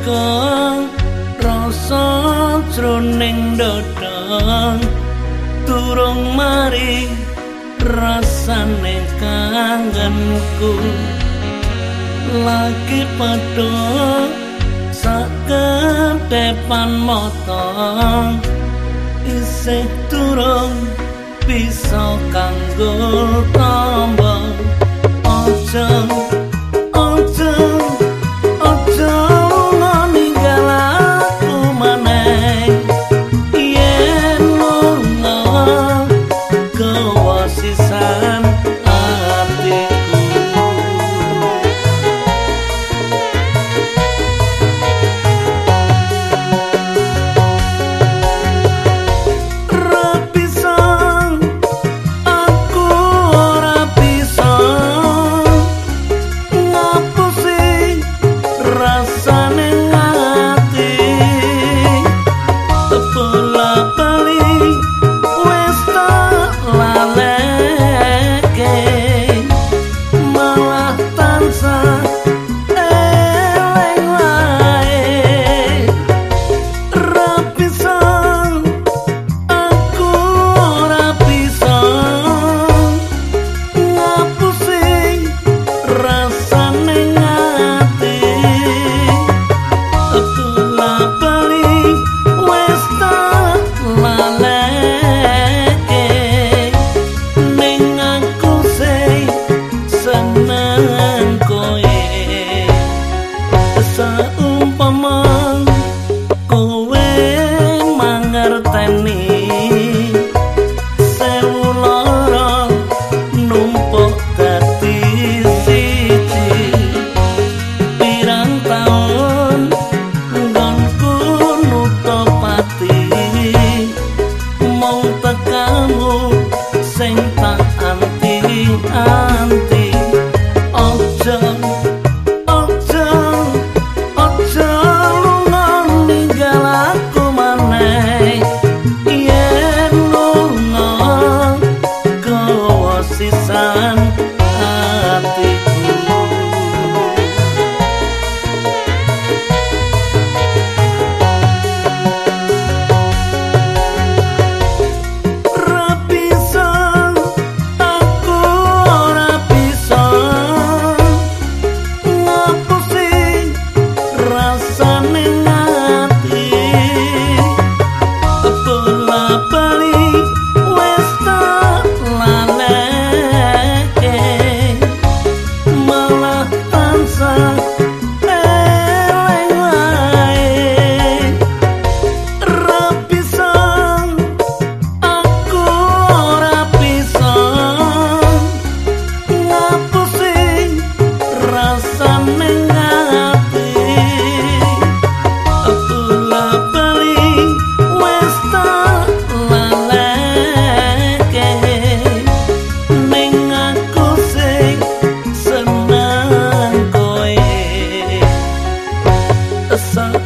teka rasa jroning dodong turung mari rasane kangenku. Lagi padha saketepan motong isih turung bisa kanggo tambah தன்னி sun.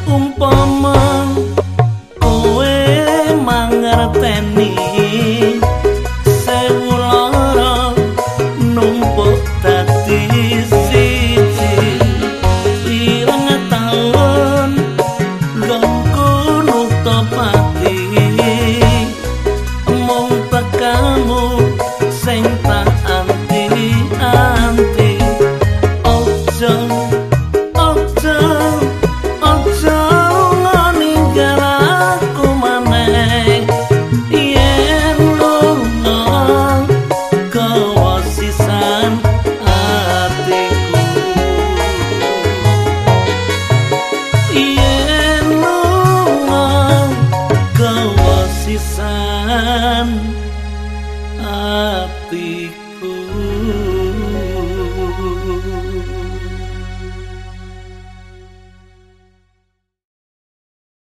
the